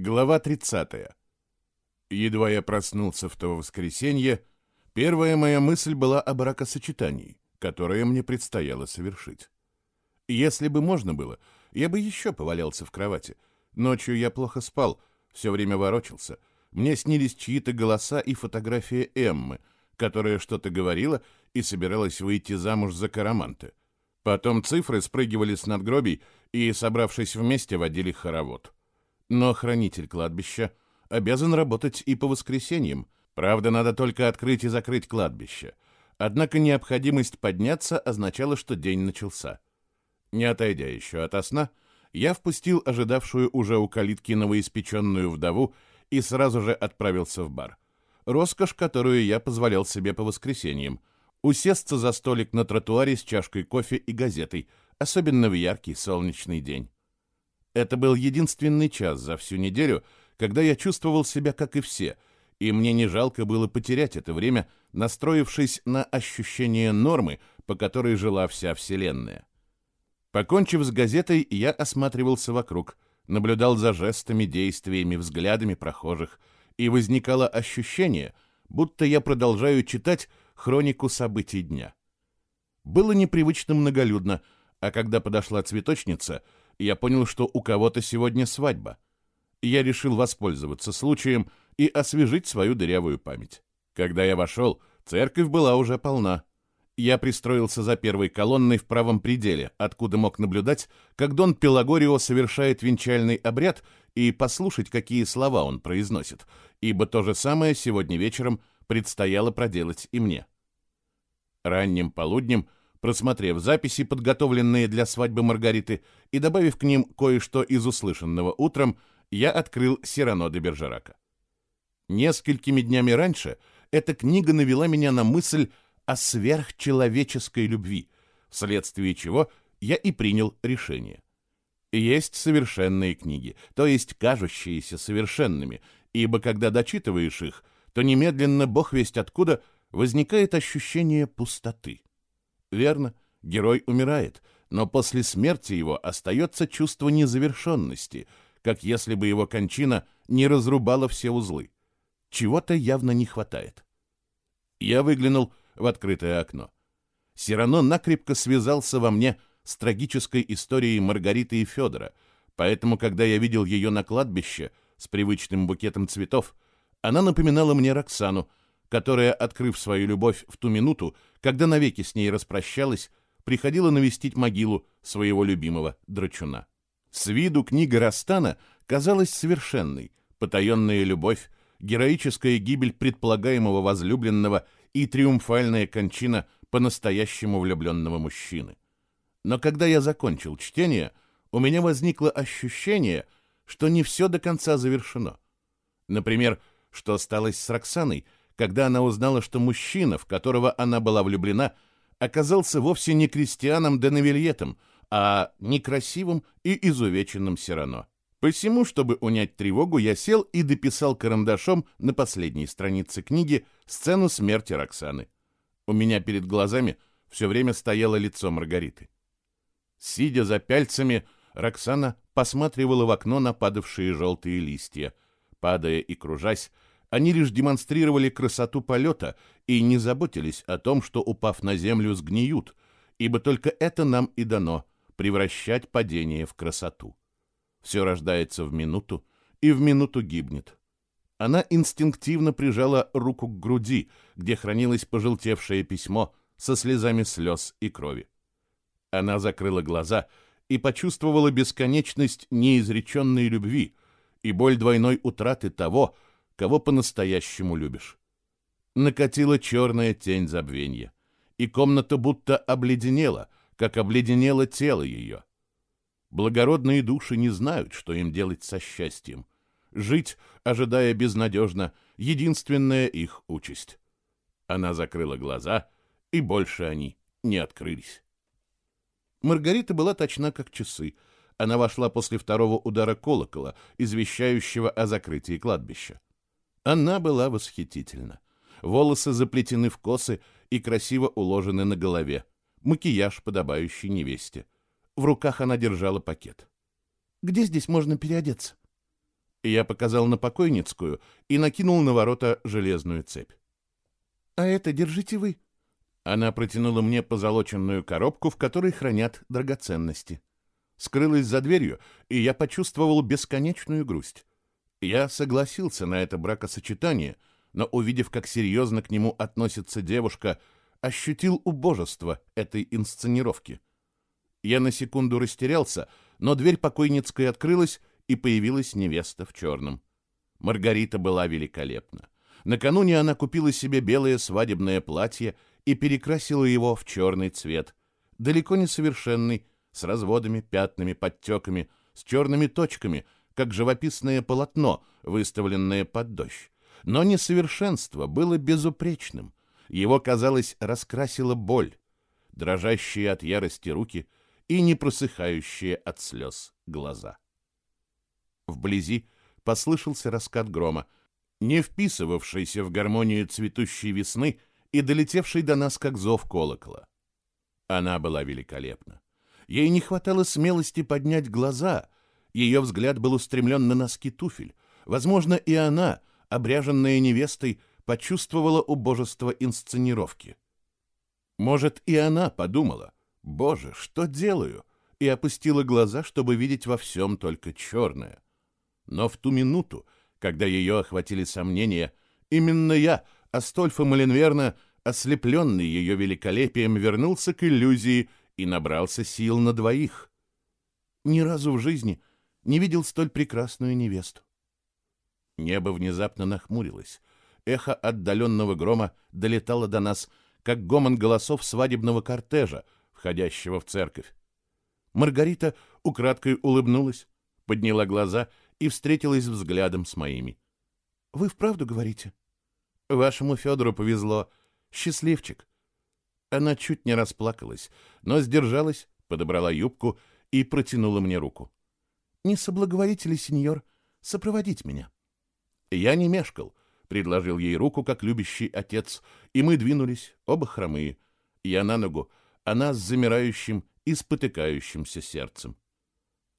Глава 30. Едва я проснулся в то воскресенье, первая моя мысль была о бракосочетании, которое мне предстояло совершить. Если бы можно было, я бы еще повалялся в кровати. Ночью я плохо спал, все время ворочался. Мне снились чьи-то голоса и фотография Эммы, которая что-то говорила и собиралась выйти замуж за Караманте. Потом цифры спрыгивали с надгробий и, собравшись вместе, водили хоровод. Но хранитель кладбища обязан работать и по воскресеньям. Правда, надо только открыть и закрыть кладбище. Однако необходимость подняться означала, что день начался. Не отойдя еще от сна, я впустил ожидавшую уже у калитки новоиспеченную вдову и сразу же отправился в бар. Роскошь, которую я позволял себе по воскресеньям. Усесться за столик на тротуаре с чашкой кофе и газетой, особенно в яркий солнечный день. Это был единственный час за всю неделю, когда я чувствовал себя как и все, и мне не жалко было потерять это время, настроившись на ощущение нормы, по которой жила вся Вселенная. Покончив с газетой, я осматривался вокруг, наблюдал за жестами, действиями, взглядами прохожих, и возникало ощущение, будто я продолжаю читать хронику событий дня. Было непривычно многолюдно, а когда подошла цветочница — я понял, что у кого-то сегодня свадьба. Я решил воспользоваться случаем и освежить свою дырявую память. Когда я вошел, церковь была уже полна. Я пристроился за первой колонной в правом пределе, откуда мог наблюдать, как Дон Пелагорио совершает венчальный обряд и послушать, какие слова он произносит, ибо то же самое сегодня вечером предстояло проделать и мне. Ранним полуднем Просмотрев записи, подготовленные для свадьбы Маргариты, и добавив к ним кое-что из услышанного утром, я открыл Сирано де Бержерака. Несколькими днями раньше эта книга навела меня на мысль о сверхчеловеческой любви, вследствие чего я и принял решение. Есть совершенные книги, то есть кажущиеся совершенными, ибо когда дочитываешь их, то немедленно, бог весть откуда, возникает ощущение пустоты. Верно, герой умирает, но после смерти его остается чувство незавершенности, как если бы его кончина не разрубала все узлы. Чего-то явно не хватает. Я выглянул в открытое окно. Сирано накрепко связался во мне с трагической историей Маргариты и Федора, поэтому, когда я видел ее на кладбище с привычным букетом цветов, она напоминала мне Роксану, которая, открыв свою любовь в ту минуту, когда навеки с ней распрощалась, приходила навестить могилу своего любимого драчуна. С виду книга Растана казалась совершенной, потаенная любовь, героическая гибель предполагаемого возлюбленного и триумфальная кончина по-настоящему влюбленного мужчины. Но когда я закончил чтение, у меня возникло ощущение, что не все до конца завершено. Например, что осталось с Роксаной — когда она узнала, что мужчина, в которого она была влюблена, оказался вовсе не крестьяном Деневильетом, а некрасивым и изувеченным Сирано. Посему, чтобы унять тревогу, я сел и дописал карандашом на последней странице книги сцену смерти Роксаны. У меня перед глазами все время стояло лицо Маргариты. Сидя за пяльцами, Роксана посматривала в окно на падавшие желтые листья. Падая и кружась, они лишь демонстрировали красоту полета и не заботились о том, что, упав на землю, сгниют, ибо только это нам и дано — превращать падение в красоту. Все рождается в минуту и в минуту гибнет. Она инстинктивно прижала руку к груди, где хранилось пожелтевшее письмо со слезами слез и крови. Она закрыла глаза и почувствовала бесконечность неизреченной любви и боль двойной утраты того, кого по-настоящему любишь. Накатила черная тень забвенья, и комната будто обледенела, как обледенело тело ее. Благородные души не знают, что им делать со счастьем. Жить, ожидая безнадежно, единственная их участь. Она закрыла глаза, и больше они не открылись. Маргарита была точна, как часы. Она вошла после второго удара колокола, извещающего о закрытии кладбища. Она была восхитительна. Волосы заплетены в косы и красиво уложены на голове. Макияж, подобающий невесте. В руках она держала пакет. «Где здесь можно переодеться?» Я показал на покойницкую и накинул на ворота железную цепь. «А это держите вы». Она протянула мне позолоченную коробку, в которой хранят драгоценности. Скрылась за дверью, и я почувствовал бесконечную грусть. Я согласился на это бракосочетание, но, увидев, как серьезно к нему относится девушка, ощутил убожество этой инсценировки. Я на секунду растерялся, но дверь покойницкой открылась, и появилась невеста в черном. Маргарита была великолепна. Накануне она купила себе белое свадебное платье и перекрасила его в черный цвет, далеко не совершенный, с разводами, пятнами, подтеками, с черными точками, как живописное полотно, выставленное под дождь. Но несовершенство было безупречным. Его, казалось, раскрасила боль, дрожащие от ярости руки и не просыхающие от слез глаза. Вблизи послышался раскат грома, не вписывавшийся в гармонию цветущей весны и долетевший до нас как зов колокола. Она была великолепна. Ей не хватало смелости поднять глаза, ее взгляд был устремлен на носки туфель. Возможно, и она, обряженная невестой, почувствовала убожество инсценировки. Может, и она подумала, «Боже, что делаю?» и опустила глаза, чтобы видеть во всем только черное. Но в ту минуту, когда ее охватили сомнения, именно я, Астольфо Маленверна, ослепленный ее великолепием, вернулся к иллюзии и набрался сил на двоих. Ни разу в жизни не видел столь прекрасную невесту. Небо внезапно нахмурилось. Эхо отдаленного грома долетало до нас, как гомон голосов свадебного кортежа, входящего в церковь. Маргарита украдкой улыбнулась, подняла глаза и встретилась взглядом с моими. «Вы вправду говорите?» «Вашему Федору повезло. Счастливчик». Она чуть не расплакалась, но сдержалась, подобрала юбку и протянула мне руку. «Не соблаговолите ли, сеньор, сопроводить меня?» Я не мешкал, предложил ей руку, как любящий отец, и мы двинулись, оба хромые. Я на ногу, она с замирающим и спотыкающимся сердцем.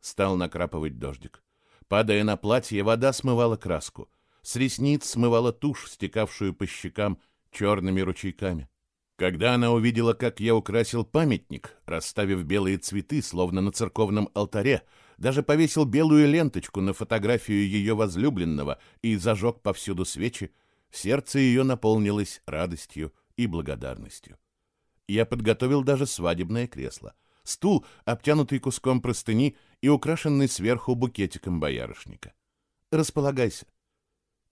Стал накрапывать дождик. Падая на платье, вода смывала краску. С ресниц смывала тушь, стекавшую по щекам черными ручейками. Когда она увидела, как я украсил памятник, расставив белые цветы, словно на церковном алтаре, даже повесил белую ленточку на фотографию ее возлюбленного и зажег повсюду свечи, сердце ее наполнилось радостью и благодарностью. Я подготовил даже свадебное кресло, стул, обтянутый куском простыни и украшенный сверху букетиком боярышника. Располагайся.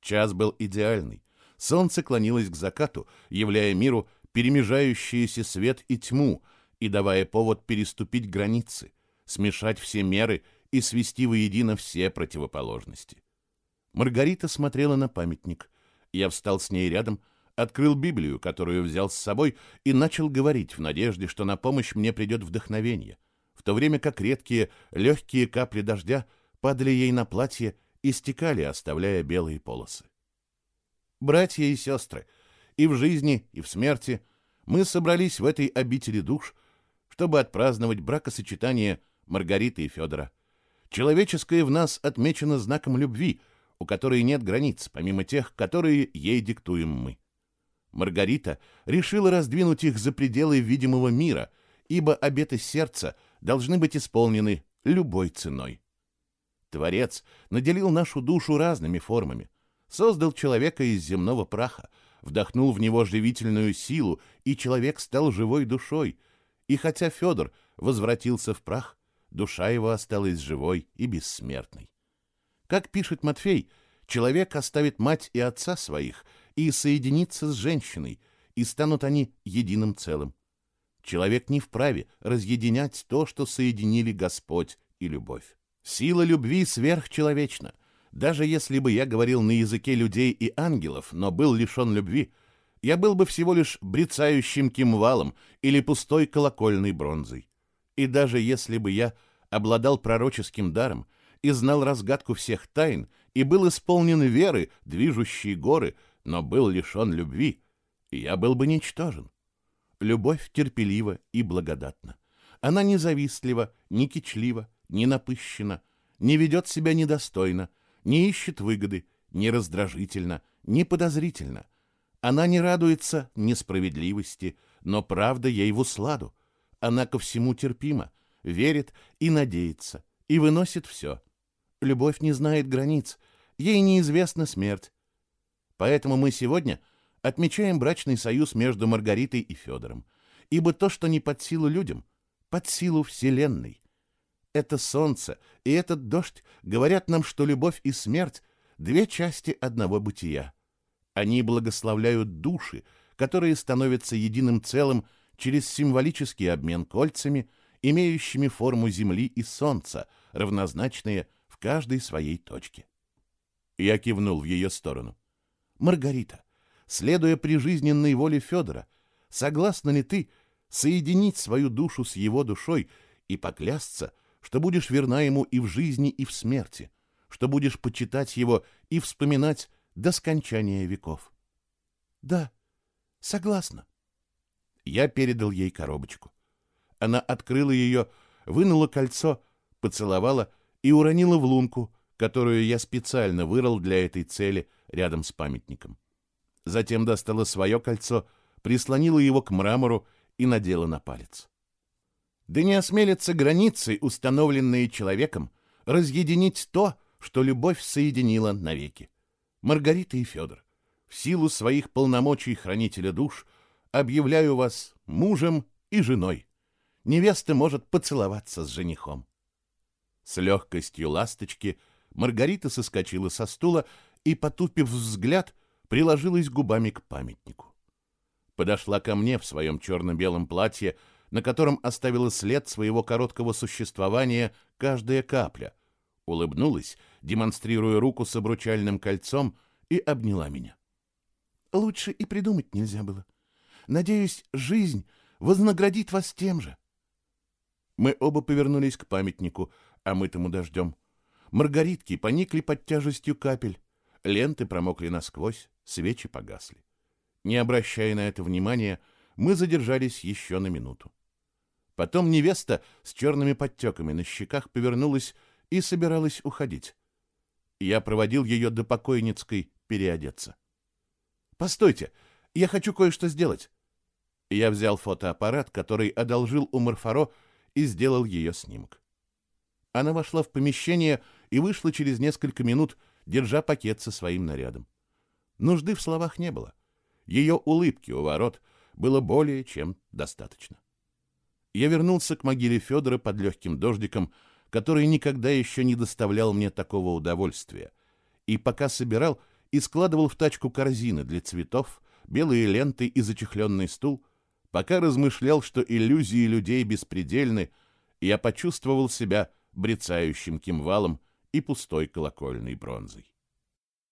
Час был идеальный. Солнце клонилось к закату, являя миру перемежающиеся свет и тьму и давая повод переступить границы, смешать все меры и свести воедино все противоположности. Маргарита смотрела на памятник. Я встал с ней рядом, открыл Библию, которую взял с собой, и начал говорить в надежде, что на помощь мне придет вдохновение, в то время как редкие, легкие капли дождя падали ей на платье и стекали, оставляя белые полосы. Братья и сестры, и в жизни, и в смерти мы собрались в этой обители душ, чтобы отпраздновать бракосочетание Маргариты и Федора. Человеческое в нас отмечено знаком любви, у которой нет границ, помимо тех, которые ей диктуем мы. Маргарита решила раздвинуть их за пределы видимого мира, ибо обеты сердца должны быть исполнены любой ценой. Творец наделил нашу душу разными формами, создал человека из земного праха, вдохнул в него живительную силу, и человек стал живой душой. И хотя Федор возвратился в прах, душа его осталась живой и бессмертной. Как пишет Матфей, человек оставит мать и отца своих и соединится с женщиной, и станут они единым целым. Человек не вправе разъединять то, что соединили Господь и любовь. Сила любви сверхчеловечна. Даже если бы я говорил на языке людей и ангелов, но был лишен любви, я был бы всего лишь брецающим кимвалом или пустой колокольной бронзой. И даже если бы я обладал пророческим даром и знал разгадку всех тайн и был исполнен веры, движущей горы, но был лишен любви, я был бы ничтожен. Любовь терпелива и благодатна. Она не завистлива, не кичлива, не напыщена, не ведет себя недостойно, не ищет выгоды, не раздражительно, не подозрительно. Она не радуется несправедливости, но правда ей в усладу. Она ко всему терпима, верит и надеется, и выносит все. Любовь не знает границ, ей неизвестна смерть. Поэтому мы сегодня отмечаем брачный союз между Маргаритой и Федором, ибо то, что не под силу людям, под силу Вселенной. Это солнце и этот дождь говорят нам, что любовь и смерть — две части одного бытия. Они благословляют души, которые становятся единым целым через символический обмен кольцами, имеющими форму Земли и Солнца, равнозначные в каждой своей точке. Я кивнул в ее сторону. «Маргарита, следуя прижизненной воле Федора, согласна ли ты соединить свою душу с его душой и поклясться, что будешь верна ему и в жизни, и в смерти, что будешь почитать его и вспоминать до скончания веков. Да, согласна. Я передал ей коробочку. Она открыла ее, вынула кольцо, поцеловала и уронила в лунку, которую я специально вырыл для этой цели рядом с памятником. Затем достала свое кольцо, прислонила его к мрамору и надела на палец. Да не осмелятся границы, установленные человеком, разъединить то, что любовь соединила навеки. Маргарита и Федор, в силу своих полномочий хранителя душ, объявляю вас мужем и женой. Невеста может поцеловаться с женихом. С легкостью ласточки Маргарита соскочила со стула и, потупив взгляд, приложилась губами к памятнику. Подошла ко мне в своем черно-белом платье, на котором оставила след своего короткого существования каждая капля, улыбнулась демонстрируя руку с обручальным кольцом, и обняла меня. «Лучше и придумать нельзя было. Надеюсь, жизнь вознаградит вас тем же». Мы оба повернулись к памятнику, омытому дождем. Маргаритки поникли под тяжестью капель, ленты промокли насквозь, свечи погасли. Не обращая на это внимания, мы задержались еще на минуту. Потом невеста с черными подтеками на щеках повернулась и собиралась уходить. Я проводил ее до покойницкой переодеться. «Постойте, я хочу кое-что сделать». Я взял фотоаппарат, который одолжил у Марфаро, и сделал ее снимок. Она вошла в помещение и вышла через несколько минут, держа пакет со своим нарядом. Нужды в словах не было. Ее улыбки у ворот было более чем достаточно. Я вернулся к могиле Федора под легким дождиком, который никогда еще не доставлял мне такого удовольствия. И пока собирал и складывал в тачку корзины для цветов, белые ленты и зачехленный стул, пока размышлял, что иллюзии людей беспредельны, я почувствовал себя брецающим кимвалом и пустой колокольной бронзой.